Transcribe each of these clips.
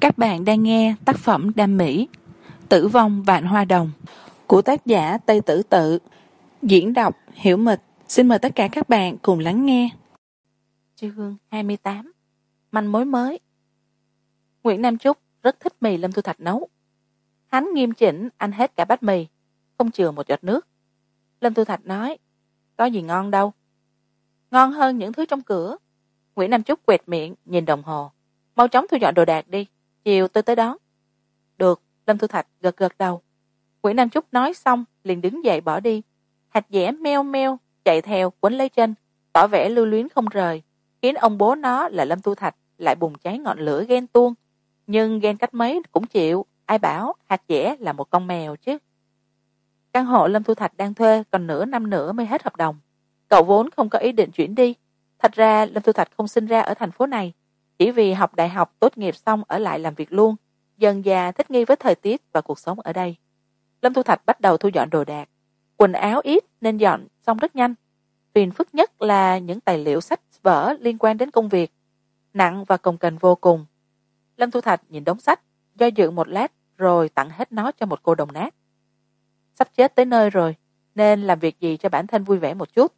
các bạn đang nghe tác phẩm đam mỹ, tử vong vạn hoa đồng, của tác giả tây tử tự. Diễn đọc hiểu mịch. Xin mời tất cả các bạn cùng lắng nghe. Chương hai mươi tám, manh mối mới. Nguyễn nam trúc rất thích mì lâm thu thạch nấu. Hắn nghiêm chỉnh ăn hết cả bát mì, không chừa một giọt nước. Lâm thu thạch nói, có gì ngon đâu. Ngon hơn những thứ trong cửa. Nguyễn nam trúc quẹt miệng, nhìn đồng hồ. Mau chóng thu dọn đồ đạc đi chiều tôi tới đón được, lâm thu thạch gật gật đầu. Nguyễn nam trúc nói xong, liền đứng dậy bỏ đi. Thạch dẻ meo meo, chạy theo, quấn lấy chân tỏ vẻ lưu luyến không rời, khiến ông bố nó là lâm thu thạch lại bùng cháy ngọn lửa ghen tuông. Nhưng ghen cách mấy cũng chịu, ai bảo hạt dẻ là một con mèo chứ. Căn hộ lâm thu thạch đang thuê còn nửa năm nữa mới hết hợp đồng. Cậu vốn không có ý định chuyển đi. Thật ra lâm thu thạch không sinh ra ở thành phố này chỉ vì học đại học tốt nghiệp xong ở lại làm việc luôn, dần già thích nghi với thời tiết và cuộc sống ở đây. Lâm thu thạch bắt đầu thu dọn đồ đạc, quần áo ít nên dọn xong rất nhanh. Phiền phức nhất là những tài liệu sách vở liên quan đến công việc, nặng và cồng kềnh vô cùng. Lâm thu thạch nhìn đống sách, do dự một lát rồi tặng hết nó cho một cô đồng nát. Sắp chết tới nơi rồi, nên làm việc gì cho bản thân vui vẻ một chút.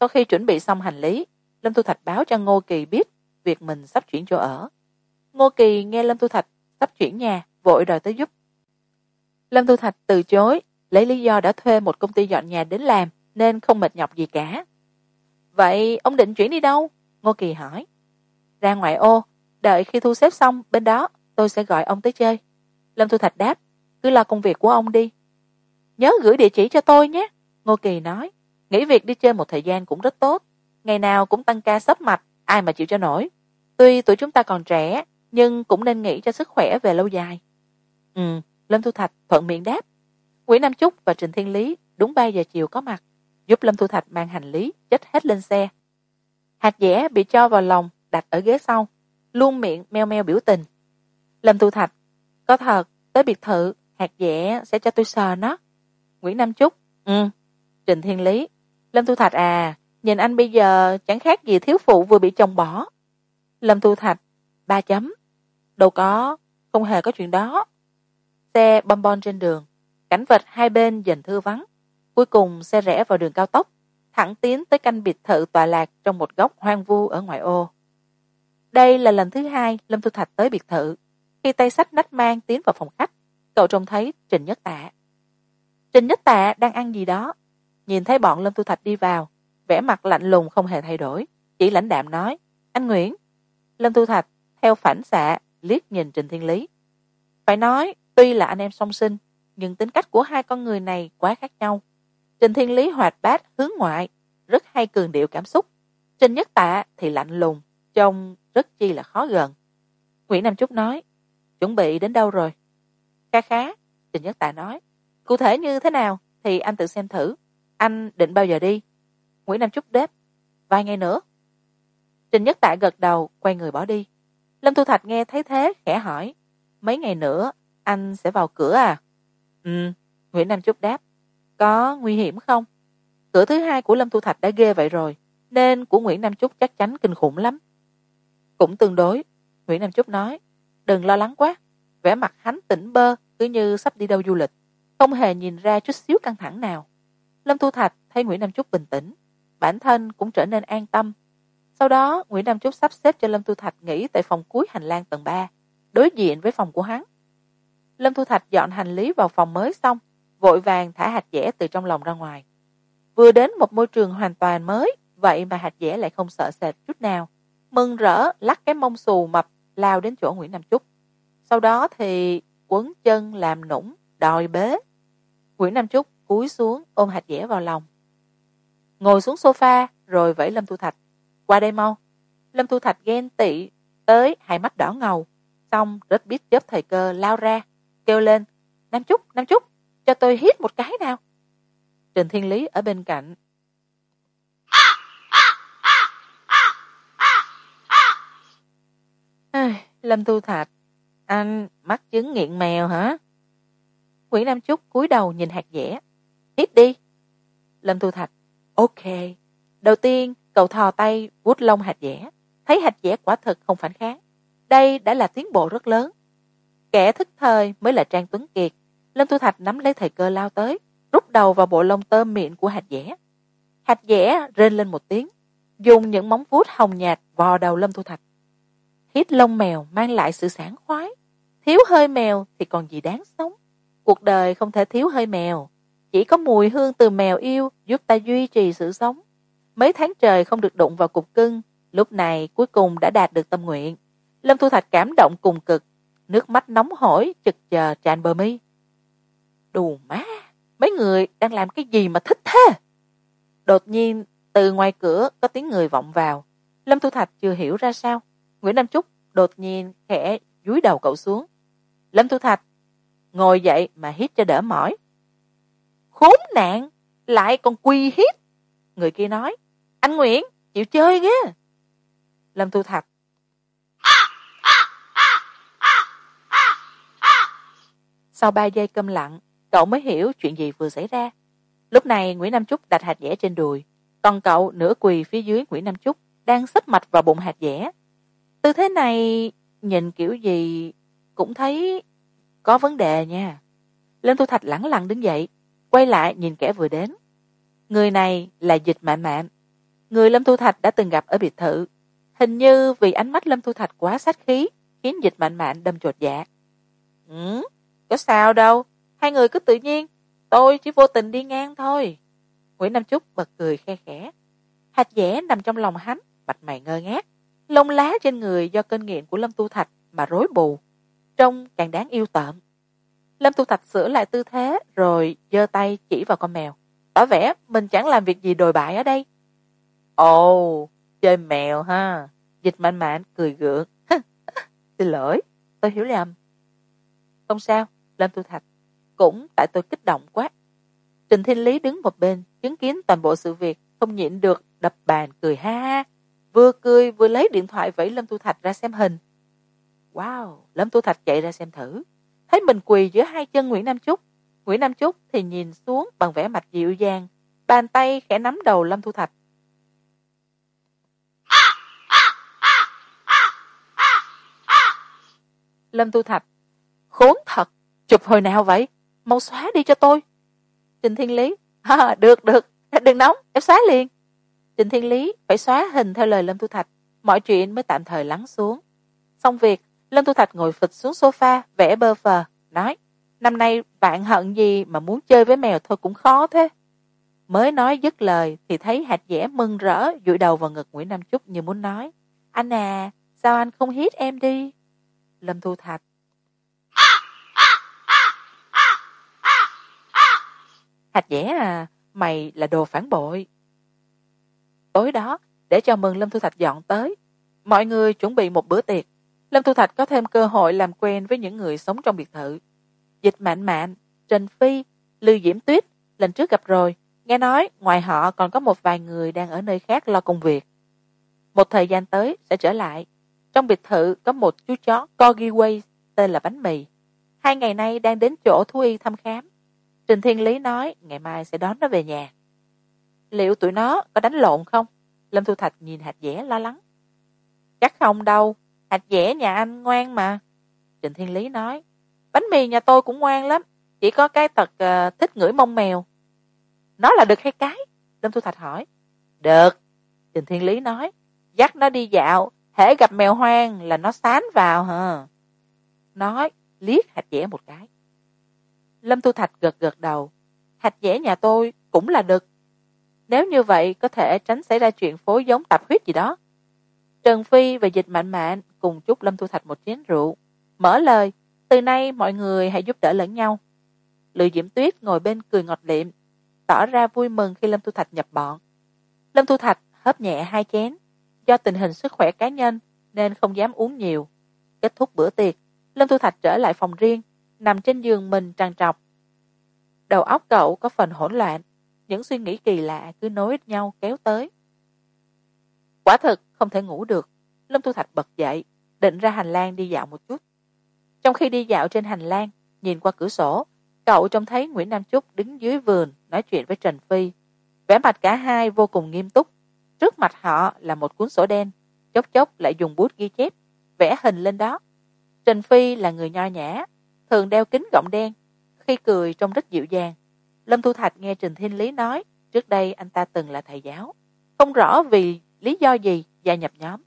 Sau khi chuẩn bị xong hành lý, lâm thu thạch báo cho ngô kỳ biết việc mình sắp chuyển chỗ ở. Ngô kỳ nghe lâm thu thạch sắp chuyển nhà, vội đòi tới giúp. Lâm thu thạch từ chối, lấy lý do đã thuê một công ty dọn nhà đến làm, nên không mệt nhọc gì cả. Vậy ông định chuyển đi đâu? Ngô kỳ hỏi. Ra ngoại ô, đợi khi thu xếp xong, bên đó tôi sẽ gọi ông tới chơi. Lâm thu thạch đáp, cứ lo công việc của ông đi. Nhớ gửi địa chỉ cho tôi nhé, ngô kỳ nói. Nghỉ việc đi chơi một thời gian cũng rất tốt, ngày nào cũng tăng ca sấp mặt, ai mà chịu cho nổi tuy tuổi chúng ta còn trẻ, nhưng cũng nên nghĩ cho sức khỏe về lâu dài. Ừ lâm thu thạch thuận miệng đáp. Nguyễn nam trúc và trình thiên lý đúng ba giờ chiều có mặt, giúp lâm thu thạch mang hành lý chết hết lên xe. Hạt dẻ bị cho vào lòng, đặt ở ghế sau, luôn miệng meo meo biểu tình. Lâm thu thạch, có thật, tới biệt thự, hạt dẻ sẽ cho tôi sờ nó. Nguyễn nam trúc ừ. Trình thiên lý, lâm thu thạch à nhìn anh bây giờ chẳng khác gì thiếu phụ vừa bị chồng bỏ lâm thu thạch, ba chấm. Đâu có, không hề có chuyện đó. Xe bom bon trên đường, cảnh vật hai bên dần thưa vắng. Cuối cùng xe rẽ vào đường cao tốc, thẳng tiến tới căn biệt thự tọa lạc trong một góc hoang vu ở ngoại ô. Đây là lần thứ hai lâm thu thạch tới biệt thự. Khi tay sách nách mang tiến vào phòng khách, cậu trông thấy trình nhất tạ. Trình nhất tạ đang ăn gì đó. Nhìn thấy bọn lâm thu thạch đi vào, vẻ mặt lạnh lùng không hề thay đổi, chỉ lãnh đạm nói, anh nguyễn lâm thu thạch, theo phản xạ, liếc nhìn trình thiên lý. Phải nói, tuy là anh em song sinh, nhưng tính cách của hai con người này quá khác nhau. Trình thiên lý hoạt bát, hướng ngoại, rất hay cường điệu cảm xúc. Trình nhất tạ thì lạnh lùng, trông rất chi là khó gần. Nguyễn nam trúc nói, chuẩn bị đến đâu rồi? Kha khá, trình nhất tạ nói, cụ thể như thế nào thì anh tự xem thử. Anh định bao giờ đi? Nguyễn nam trúc đáp, vài ngày nữa trình nhất tạ gật đầu, quay người bỏ đi. Lâm thu thạch nghe thấy thế, khẽ hỏi, mấy ngày nữa, anh sẽ vào cửa à? Ừ. Nguyễn nam trúc đáp, có nguy hiểm không? Cửa thứ hai của lâm thu thạch đã ghê vậy rồi, nên của nguyễn nam trúc chắc chắn kinh khủng lắm. Cũng tương đối, nguyễn nam trúc nói, đừng lo lắng quá, vẻ mặt hắn tỉnh bơ, cứ như sắp đi đâu du lịch, không hề nhìn ra chút xíu căng thẳng nào. Lâm thu thạch thấy nguyễn nam trúc bình tĩnh, bản thân cũng trở nên an tâm sau đó, nguyễn nam trúc sắp xếp cho lâm thu thạch nghỉ tại phòng cuối hành lang tầng ba, đối diện với phòng của hắn. Lâm thu thạch dọn hành lý vào phòng mới xong, vội vàng thả hạt dẻ từ trong lòng ra ngoài. Vừa đến một môi trường hoàn toàn mới, vậy mà hạt dẻ lại không sợ sệt chút nào. Mừng rỡ, lắc cái mông xù mập, lao đến chỗ nguyễn nam trúc sau đó thì quấn chân làm nũng, đòi bế. Nguyễn nam trúc cúi xuống ôm hạt dẻ vào lòng. Ngồi xuống sofa, rồi vẫy lâm thu thạch qua đây mau. Lâm thu thạch ghen tị tới, hai mắt đỏ ngầu, xong rất biết chớp thời cơ lao ra, kêu lên, nam Chúc nam Chúc, cho tôi hít một cái nào. Trình thiên lý ở bên cạnh. Lâm thu thạch, anh mắc chứng nghiện mèo hả? Nguyễn nam Chúc cúi đầu nhìn hạt dẻ. Hít đi. Lâm thu thạch, ok, đầu tiên cậu thò tay, vuốt lông hạt dẻ. Thấy hạt dẻ quả thực không phản kháng. Đây đã là tiến bộ rất lớn. Kẻ thức thời mới là trang tuấn kiệt. Lâm thu thạch nắm lấy thời cơ lao tới, rút đầu vào bộ lông tôm miệng của hạt dẻ. Hạt dẻ rên lên một tiếng, dùng những móng vuốt hồng nhạt vò đầu lâm thu thạch. Hít lông mèo mang lại sự sảng khoái. Thiếu hơi mèo thì còn gì đáng sống. Cuộc đời không thể thiếu hơi mèo. Chỉ có mùi hương từ mèo yêu giúp ta duy trì sự sống mấy tháng trời không được đụng vào cục cưng, lúc này cuối cùng đã đạt được tâm nguyện. Lâm thu thạch cảm động cùng cực, nước mắt nóng hổi chực chờ tràn bờ mi. Đù má, mấy người đang làm cái gì mà thích thế? Đột nhiên, từ ngoài cửa có tiếng người vọng vào. Lâm thu thạch chưa hiểu ra sao. Nguyễn nam trúc đột nhiên khẽ dúi đầu cậu xuống. Lâm thu thạch, ngồi dậy mà hít cho đỡ mỏi. Khốn nạn, lại còn quy hít người kia nói anh nguyễn, chịu chơi ghê. Lâm tu thạch. Sau ba giây câm lặng, cậu mới hiểu chuyện gì vừa xảy ra. Lúc này nguyễn nam trúc đặt hạt dẻ trên đùi, còn cậu nửa quỳ phía dưới nguyễn nam trúc đang xếp mạch vào bụng hạt dẻ. Tư thế này nhìn kiểu gì cũng thấy có vấn đề nha. Lâm tu thạch lẳng lặng đứng dậy, quay lại nhìn kẻ vừa đến. Người này là dịch mạn mạn người lâm thu thạch đã từng gặp ở biệt thự. Hình như vì ánh mắt lâm thu thạch quá sát khí khiến dịch mạn mạn đâm chột dạ. Ừ? Có sao đâu hai người cứ tự nhiên tôi chỉ vô tình đi ngang thôi. Nguyễn nam trúc bật cười khe khẽ. Hạt dẻ nằm trong lòng hắn mặt mày ngơ ngác. Lông lá trên người do cơn nghiện của lâm tu thạch mà rối bù. Trông càng đáng yêu tợm. Lâm tu thạch sửa lại tư thế rồi giơ tay chỉ vào con mèo. Tỏ vẻ mình chẳng làm việc gì đồi bại ở đây ồ, chơi mèo ha. Dịch mạnh mạn cười gượng. Xin lỗi, tôi hiểu lầm. Không sao, lâm tu thạch. Cũng tại tôi kích động quá. Trình thiên lý đứng một bên, chứng kiến toàn bộ sự việc, không nhịn được đập bàn, cười ha ha. Vừa cười, vừa lấy điện thoại vẫy lâm tu thạch ra xem hình. Wow, lâm tu thạch chạy ra xem thử. Thấy mình quỳ giữa hai chân nguyễn nam trúc nguyễn nam trúc thì nhìn xuống bằng vẻ mặt dịu dàng, bàn tay khẽ nắm đầu lâm thu thạch. Lâm tu thạch. Khốn thật chụp hồi nào vậy? Mau xóa đi cho tôi. Trình thiên lý. À, được được. Đừng nóng em xóa liền. Trình thiên lý phải xóa hình theo lời lâm tu thạch. Mọi chuyện mới tạm thời lắng xuống. Xong việc lâm tu thạch ngồi phịch xuống sofa vẽ bơ phờ nói năm nay bạn hận gì mà muốn chơi với mèo thôi cũng khó thế. Mới nói dứt lời thì thấy hạt dẻ mừng rỡ dụi đầu vào ngực nguyễn nam trúc như muốn nói anh à sao anh không hít em đi? Lâm thu thạch. Thạch dẻ à mày là đồ phản bội. Tối đó, để chào mừng lâm thu thạch dọn tới, mọi người chuẩn bị một bữa tiệc. Lâm thu thạch có thêm cơ hội làm quen với những người sống trong biệt thự. Dịch mạn mạn trần phi, lưu diễm tuyết, lần trước gặp rồi, nghe nói ngoài họ còn có một vài người đang ở nơi khác lo công việc. Một thời gian tới sẽ trở lại trong biệt thự có một chú chó corgi way tên là bánh mì. Hai ngày nay đang đến chỗ thú y thăm khám. Trình thiên lý nói ngày mai sẽ đón nó về nhà. Liệu tụi nó có đánh lộn không? Lâm thu thạch nhìn hạt dẻ lo lắng. Chắc không đâu hạt dẻ nhà anh ngoan mà. Trình thiên lý nói bánh mì nhà tôi cũng ngoan lắm chỉ có cái tật uh, thích ngửi mông mèo. Nó là được hay cái? Lâm thu thạch hỏi. Được trình thiên lý nói dắt nó đi dạo hễ gặp mèo hoang là nó sán vào hả? Nói, liếc hạch dẻ một cái. Lâm thu thạch gật gật đầu. Hạch dẻ nhà tôi cũng là đực. Nếu như vậy, có thể tránh xảy ra chuyện phối giống tạp huyết gì đó. Trần phi và dịch mạnh mạn cùng chúc lâm thu thạch một chén rượu. Mở lời, từ nay mọi người hãy giúp đỡ lẫn nhau. Lự diễm tuyết ngồi bên cười ngọt liệm, tỏ ra vui mừng khi lâm thu thạch nhập bọn. Lâm thu thạch hớp nhẹ hai chén do tình hình sức khỏe cá nhân nên không dám uống nhiều. Kết thúc bữa tiệc, lâm thu thạch trở lại phòng riêng, nằm trên giường mình trằn trọc. Đầu óc cậu có phần hỗn loạn, những suy nghĩ kỳ lạ cứ nối nhau kéo tới. Quả thực, không thể ngủ được, lâm thu thạch bật dậy, định ra hành lang đi dạo một chút. Trong khi đi dạo trên hành lang, nhìn qua cửa sổ, cậu trông thấy nguyễn nam trúc đứng dưới vườn nói chuyện với trần phi. Vẻ mặt cả hai vô cùng nghiêm túc trước mặt họ là một cuốn sổ đen, chốc chốc lại dùng bút ghi chép, vẽ hình lên đó. Trình phi là người nho nhã, thường đeo kính gọng đen, khi cười trông rất dịu dàng. Lâm thu thạch nghe trình thiên lý nói, trước đây anh ta từng là thầy giáo, không rõ vì lý do gì gia nhập nhóm.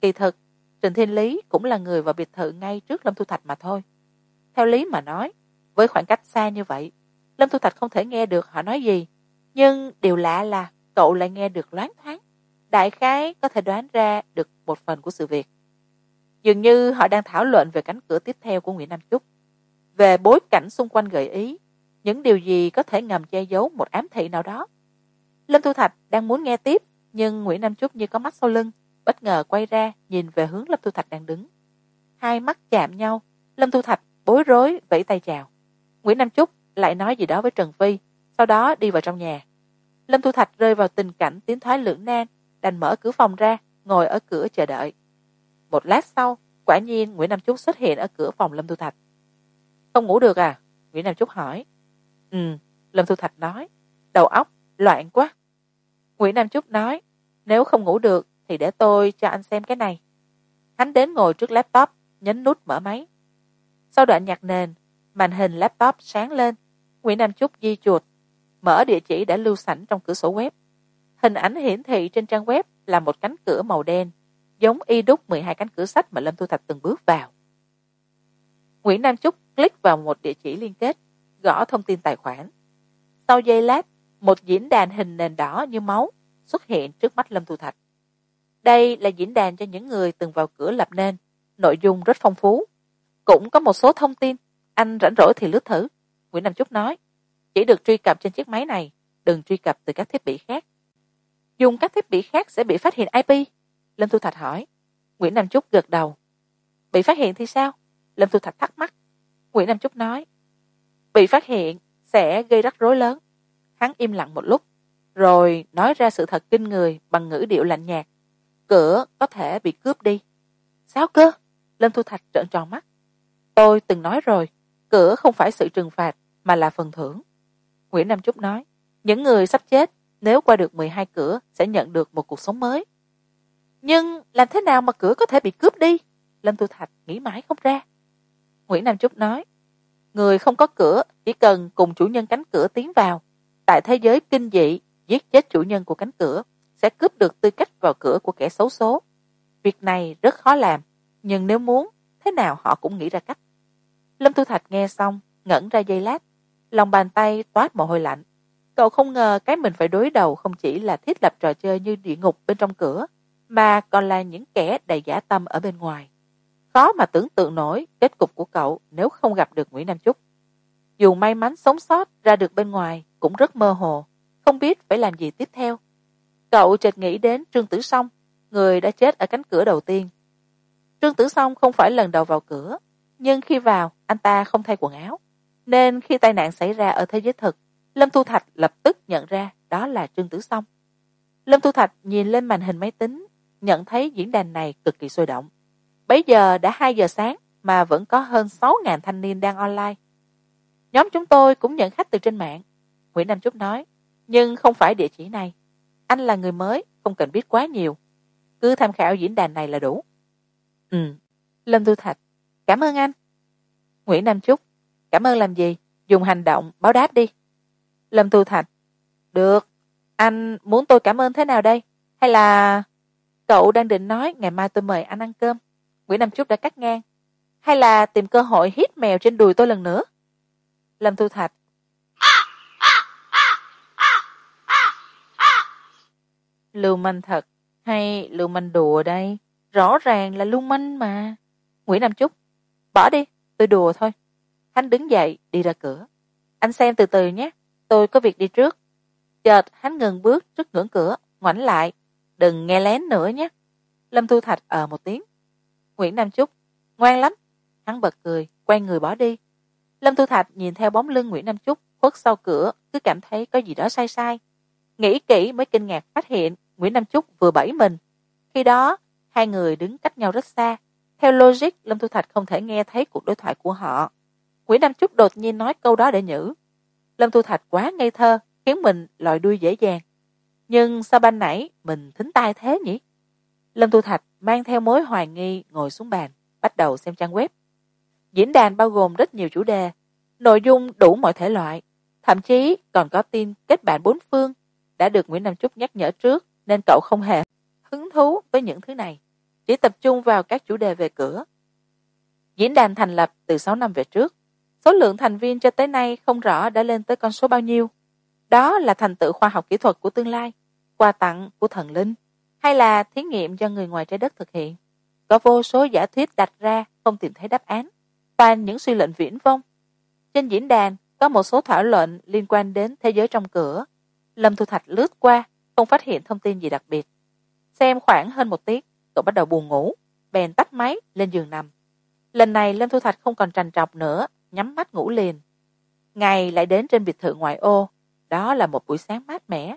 Kỳ thực, trình thiên lý cũng là người vào biệt thự ngay trước lâm thu thạch mà thôi. Theo lý mà nói, với khoảng cách xa như vậy, lâm thu thạch không thể nghe được họ nói gì, nhưng điều lạ là cậu lại nghe được loáng thoáng đại khái có thể đoán ra được một phần của sự việc. Dường như họ đang thảo luận về cánh cửa tiếp theo của nguyễn nam trúc về bối cảnh xung quanh gợi ý, những điều gì có thể ngầm che giấu một ám thị nào đó? Lâm thu thạch đang muốn nghe tiếp, nhưng nguyễn nam trúc như có mắt sau lưng, bất ngờ quay ra nhìn về hướng lâm thu thạch đang đứng. Hai mắt chạm nhau, lâm thu thạch bối rối vẫy tay chào. Nguyễn nam trúc lại nói gì đó với trần phi, sau đó đi vào trong nhà. Lâm thu thạch rơi vào tình cảnh tiến thoái lưỡng nan đành mở cửa phòng ra, ngồi ở cửa chờ đợi. Một lát sau, quả nhiên nguyễn nam trúc xuất hiện ở cửa phòng lâm thu thạch. Không ngủ được à? Nguyễn nam trúc hỏi. Ừ lâm thu thạch nói. Đầu óc loạn quá. Nguyễn nam trúc nói. Nếu không ngủ được thì để tôi cho anh xem cái này. Hắn đến ngồi trước laptop, nhấn nút mở máy. Sau đoạn nhạc nền, màn hình laptop sáng lên. Nguyễn nam trúc di chuột, mở địa chỉ đã lưu sẵn trong cửa sổ web hình ảnh hiển thị trên trang web là một cánh cửa màu đen, giống y đúc mười hai cánh cửa sách mà lâm thu thạch từng bước vào. Nguyễn nam trúc click vào một địa chỉ liên kết, gõ thông tin tài khoản. Sau giây lát, một diễn đàn hình nền đỏ như máu xuất hiện trước mắt lâm thu thạch. Đây là diễn đàn cho những người từng vào cửa lập nên, nội dung rất phong phú. Cũng có một số thông tin anh rảnh rỗi thì lướt thử, nguyễn nam trúc nói. Chỉ được truy cập trên chiếc máy này, đừng truy cập từ các thiết bị khác dùng các thiết bị khác sẽ bị phát hiện ip lâm thu thạch hỏi. Nguyễn nam trúc gật đầu. Bị phát hiện thì sao? Lâm thu thạch thắc mắc. Nguyễn nam trúc nói. Bị phát hiện sẽ gây rắc rối lớn. Hắn im lặng một lúc, rồi nói ra sự thật kinh người bằng ngữ điệu lạnh nhạt. Cửa có thể bị cướp đi. Sao cơ? Lâm thu thạch trợn tròn mắt. Tôi từng nói rồi, cửa không phải sự trừng phạt mà là phần thưởng. Nguyễn nam trúc nói. Những người sắp chết nếu qua được mười hai cửa, sẽ nhận được một cuộc sống mới. Nhưng làm thế nào mà cửa có thể bị cướp đi? Lâm thu thạch nghĩ mãi không ra. Nguyễn nam trúc nói, người không có cửa, chỉ cần cùng chủ nhân cánh cửa tiến vào. Tại thế giới kinh dị, giết chết chủ nhân của cánh cửa sẽ cướp được tư cách vào cửa của kẻ xấu số. Việc này rất khó làm, nhưng nếu muốn, thế nào họ cũng nghĩ ra cách. Lâm thu thạch nghe xong, ngẩn ra giây lát, lòng bàn tay toát mồ hôi lạnh cậu không ngờ cái mình phải đối đầu không chỉ là thiết lập trò chơi như địa ngục bên trong cửa, mà còn là những kẻ đầy giả tâm ở bên ngoài. Khó mà tưởng tượng nổi kết cục của cậu nếu không gặp được nguyễn nam chúc. Dù may mắn sống sót ra được bên ngoài cũng rất mơ hồ, không biết phải làm gì tiếp theo. Cậu chợt nghĩ đến trương tử s người đã chết ở cánh cửa đầu tiên. Trương tử s không phải lần đầu vào cửa, nhưng khi vào, anh ta không thay quần áo, nên khi tai nạn xảy ra ở thế giới thực lâm thu thạch lập tức nhận ra đó là trương tử s lâm thu thạch nhìn lên màn hình máy tính nhận thấy diễn đàn này cực kỳ sôi động. Bấy giờ đã hai giờ sáng mà vẫn có hơn sáu ngàn thanh niên đang online. Nhóm chúng tôi cũng nhận khách từ trên mạng. Nguyễn nam trúc nói nhưng không phải địa chỉ này. Anh là người mới không cần biết quá nhiều. Cứ tham khảo diễn đàn này là đủ. Ừ. Lâm thu thạch cảm ơn anh. Nguyễn nam trúc cảm ơn làm gì? Dùng hành động báo đáp đi lâm thu thạch. Được. Anh muốn tôi cảm ơn thế nào đây? Hay là cậu đang định nói ngày mai tôi mời anh ăn cơm? Nguyễn nam trúc đã cắt ngang. Hay là tìm cơ hội hít mèo trên đùi tôi lần nữa? Lâm thu thạch. Lưu manh thật hay lưu manh đùa đây? Rõ ràng là lưu manh mà. Nguyễn nam trúc. Bỏ đi, tôi đùa thôi. Hắn đứng dậy, đi ra cửa. Anh xem từ từ nhé tôi có việc đi trước. Chợt hắn ngừng bước trước ngưỡng cửa, ngoảnh lại. Đừng nghe lén nữa nhé. Lâm thu thạch ờ một tiếng. Nguyễn nam trúc ngoan lắm. Hắn bật cười, quay người bỏ đi. Lâm thu thạch nhìn theo bóng lưng nguyễn nam trúc khuất sau cửa, cứ cảm thấy có gì đó sai sai. Nghĩ kỹ mới kinh ngạc phát hiện nguyễn nam trúc vừa bẫy mình. Khi đó, hai người đứng cách nhau rất xa. Theo logic, lâm thu thạch không thể nghe thấy cuộc đối thoại của họ. Nguyễn nam trúc đột nhiên nói câu đó để nhử lâm thu thạch quá ngây thơ, khiến mình lòi đuôi dễ dàng. Nhưng sao ban nãy mình thính tai thế nhỉ? Lâm thu thạch mang theo mối hoài nghi ngồi xuống bàn, bắt đầu xem trang web. Diễn đàn bao gồm rất nhiều chủ đề, nội dung đủ mọi thể loại. Thậm chí còn có tin kết bạn bốn phương, đã được nguyễn nam trúc nhắc nhở trước nên cậu không hề hứng thú với những thứ này. Chỉ tập trung vào các chủ đề về cửa. Diễn đàn thành lập từ sáu năm về trước số lượng thành viên cho tới nay không rõ đã lên tới con số bao nhiêu. Đó là thành tựu khoa học kỹ thuật của tương lai, quà tặng của thần linh, hay là thí nghiệm do người ngoài trái đất thực hiện. Có vô số giả thuyết đặt ra không tìm thấy đáp án toàn những suy luận viễn vông. Trên diễn đàn, có một số thảo luận liên quan đến thế giới trong cửa. Lâm thu thạch lướt qua, không phát hiện thông tin gì đặc biệt. Xem khoảng hơn một tiếng, cậu bắt đầu buồn ngủ, bèn tắt máy lên giường nằm. Lần này lâm thu thạch không còn trằn trọc nữa nhắm mắt ngủ liền. Ngày lại đến trên biệt thự ngoại ô. Đó là một buổi sáng mát mẻ.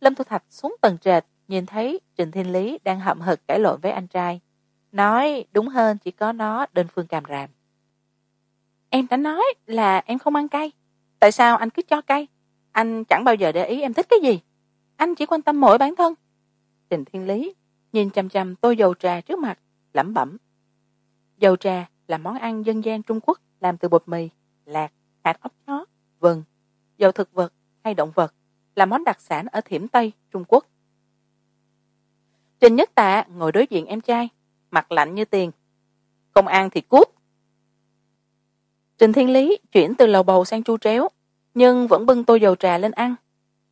Lâm thu thạch xuống tầng trệt, nhìn thấy trình thiên lý đang hậm hực cãi lộn với anh trai. Nói, đúng hơn, chỉ có nó đơn phương càm ràm. Em đã nói là em không ăn cay. Tại sao anh cứ cho cay? Anh chẳng bao giờ để ý em thích cái gì. Anh chỉ quan tâm mỗi bản thân. Trình thiên lý nhìn chằm chằm tô dầu trà trước mặt, lẩm bẩm. Dầu trà là món ăn dân gian trung quốc làm từ bột mì, lạc, hạt óc chó, vừng, dầu thực vật hay động vật là món đặc sản ở thiểm tây, trung quốc. Trình nhất tạ ngồi đối diện em trai, mặt lạnh như tiền. Không ăn thì cút. Trình thiên lý chuyển từ lầu bầu sang chu tréo, nhưng vẫn bưng tô dầu trà lên ăn.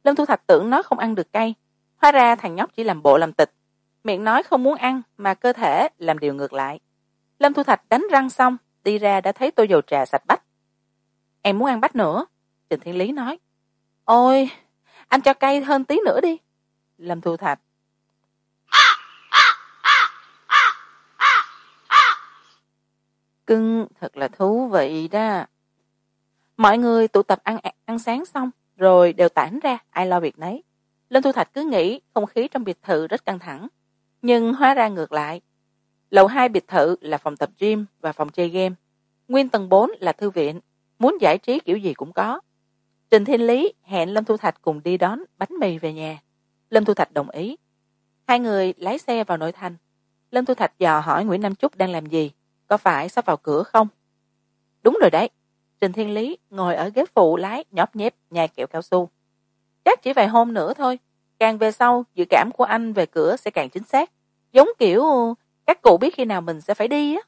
Lâm thu thạch tưởng nó không ăn được cay, hóa ra thằng nhóc chỉ làm bộ làm tịch. Miệng nói không muốn ăn mà cơ thể làm điều ngược lại. Lâm thu thạch đánh răng xong đi ra đã thấy tô dầu trà sạch bách. Em muốn ăn bách nữa trịnh thiên lý nói. Ôi, anh cho cay hơn tí nữa đi, lâm thu thạch. Cưng thật là thú vị đó. Mọi người tụ tập ăn ăn sáng xong, rồi đều tản ra, ai lo việc nấy. Lâm thu thạch cứ nghĩ không khí trong biệt thự rất căng thẳng, nhưng hóa ra ngược lại lầu hai biệt thự là phòng tập gym và phòng chơi game. Nguyên tầng bốn là thư viện. Muốn giải trí kiểu gì cũng có. Trình thiên lý hẹn lâm thu thạch cùng đi đón bánh mì về nhà. Lâm thu thạch đồng ý. Hai người lái xe vào nội thành. Lâm thu thạch dò hỏi nguyễn nam trúc đang làm gì, có phải sắp vào cửa không? Đúng rồi đấy. Trình thiên lý ngồi ở ghế phụ lái nhóp nhép nhai kẹo cao su. Chắc chỉ vài hôm nữa thôi. Càng về sau, dự cảm của anh về cửa sẽ càng chính xác. Giống kiểu các cụ biết khi nào mình sẽ phải đi á.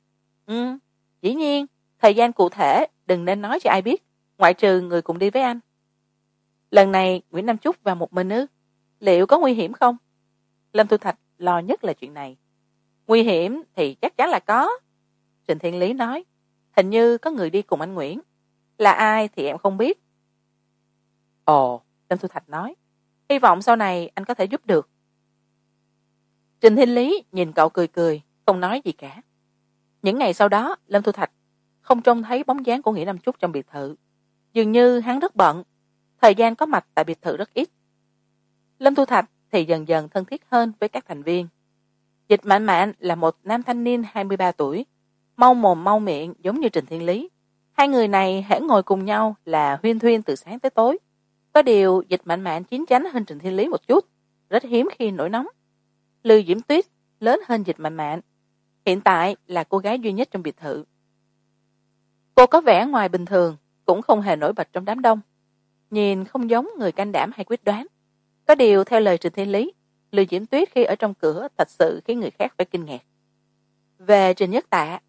Ừ dĩ nhiên, thời gian cụ thể, đừng nên nói cho ai biết, ngoại trừ người cùng đi với anh. Lần này, nguyễn nam trúc vào một mình ư, liệu có nguy hiểm không? Lâm thu thạch lo nhất là chuyện này. Nguy hiểm thì chắc chắn là có. Trịnh thiên lý nói, hình như có người đi cùng anh nguyễn. Là ai thì em không biết. Ồ, lâm thu thạch nói, hy vọng sau này anh có thể giúp được. Trình thiên lý nhìn cậu cười cười không nói gì cả. Những ngày sau đó, lâm thu thạch không trông thấy bóng dáng của nghĩa nam trúc trong biệt thự. Dường như hắn rất bận. Thời gian có mặt tại biệt thự rất ít. Lâm thu thạch thì dần dần thân thiết hơn với các thành viên. Dịch mạnh mạn là một nam thanh niên hai mươi ba tuổi, mau mồm mau miệng giống như trình thiên lý. Hai người này hễ ngồi cùng nhau là huyên thuyên từ sáng tới tối. Có điều dịch mạnh mạn chín chắn hơn trình thiên lý một chút, rất hiếm khi nổi nóng. Lư diễm tuyết lớn hơn dịch mạnh mạn hiện tại là cô gái duy nhất trong biệt thự. Cô có vẻ ngoài bình thường, cũng không hề nổi bật trong đám đông. Nhìn không giống người can đảm hay quyết đoán. Có điều theo lời trình thiên lý, lưu diễm tuyết khi ở trong cửa thật sự khiến người khác phải kinh ngạc. Về trình nhất tạ,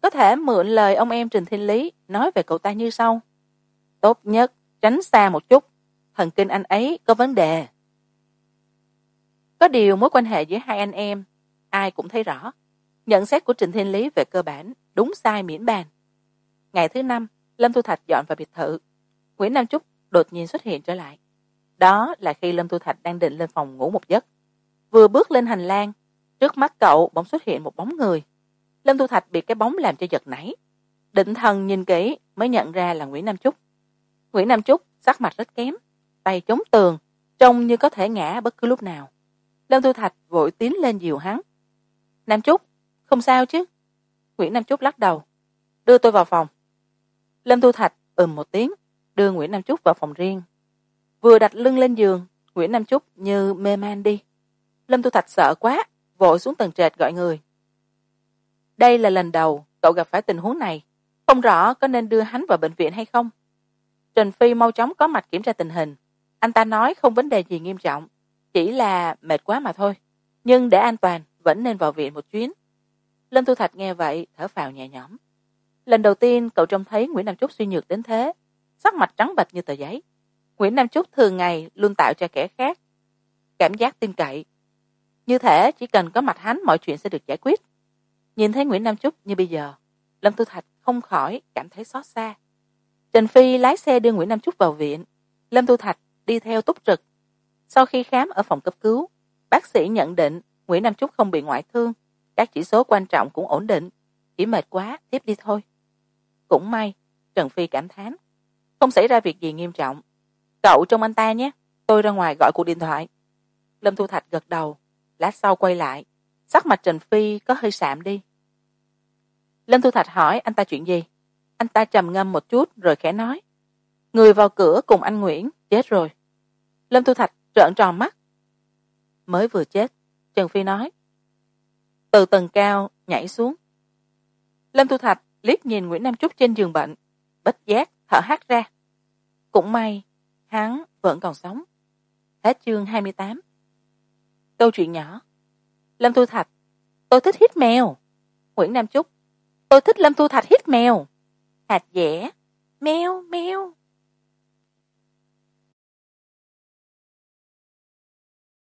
có thể mượn lời ông em trình thiên lý nói về cậu ta như sau. Tốt nhất, tránh xa một chút. Thần kinh anh ấy có vấn đề. Có điều mối quan hệ giữa hai anh em, ai cũng thấy rõ nhận xét của trình thiên lý về cơ bản đúng sai miễn bàn. Ngày thứ năm, lâm thu thạch dọn vào biệt thự. Nguyễn nam trúc đột nhiên xuất hiện trở lại. Đó là khi lâm thu thạch đang định lên phòng ngủ một giấc. Vừa bước lên hành lang, trước mắt cậu bỗng xuất hiện một bóng người. Lâm thu thạch bị cái bóng làm cho giật nảy. Định thần nhìn kỹ mới nhận ra là nguyễn nam trúc nguyễn nam trúc sắc mặt rất kém, tay chống tường, trông như có thể ngã bất cứ lúc nào. Lâm thu thạch vội tiến lên dìu hắn. Nam trúc không sao chứ? Nguyễn nam trúc lắc đầu. Đưa tôi vào phòng. Lâm thu thạch ừm một tiếng, đưa nguyễn nam trúc vào phòng riêng. Vừa đặt lưng lên giường, nguyễn nam trúc như mê man đi. Lâm thu thạch sợ quá, vội xuống tầng trệt gọi người. Đây là lần đầu cậu gặp phải tình huống này. Không rõ có nên đưa hắn vào bệnh viện hay không. Trần phi mau chóng có mặt kiểm tra tình hình. Anh ta nói không vấn đề gì nghiêm trọng, chỉ là mệt quá mà thôi. Nhưng để an toàn, vẫn nên vào viện một chuyến lâm thu thạch nghe vậy, thở phào nhẹ nhõm. Lần đầu tiên, cậu trông thấy nguyễn nam trúc suy nhược đến thế. Sắc mặt trắng bệch như tờ giấy. Nguyễn nam trúc thường ngày luôn tạo cho kẻ khác cảm giác tin cậy. Như thể chỉ cần có mặt hắn, mọi chuyện sẽ được giải quyết. Nhìn thấy nguyễn nam trúc như bây giờ, lâm thu thạch không khỏi cảm thấy xót xa. Trần phi lái xe đưa nguyễn nam trúc vào viện. Lâm thu thạch đi theo túc trực. Sau khi khám ở phòng cấp cứu, bác sĩ nhận định nguyễn nam trúc không bị ngoại thương các chỉ số quan trọng cũng ổn định. Chỉ mệt quá, tiếp đi thôi. Cũng may, trần phi cảm thán. Không xảy ra việc gì nghiêm trọng. Cậu trông anh ta nhé. Tôi ra ngoài gọi cuộc điện thoại. Lâm thu thạch gật đầu. Lát sau quay lại. Sắc mặt trần phi có hơi sạm đi. Lâm thu thạch hỏi anh ta chuyện gì? Anh ta trầm ngâm một chút rồi khẽ nói. Người vào cửa cùng anh nguyễn, chết rồi. Lâm thu thạch trợn tròn mắt. Mới vừa chết, trần phi nói từ tầng cao, nhảy xuống. Lâm thu thạch liếc nhìn nguyễn nam trúc trên giường bệnh, bất giác, thở hắt ra. Cũng may, hắn vẫn còn sống. Hết chương hai mươi tám. Câu chuyện nhỏ. Lâm thu thạch, tôi thích hít mèo. Nguyễn nam trúc, tôi thích lâm thu thạch hít mèo. Hạt dẻ meo meo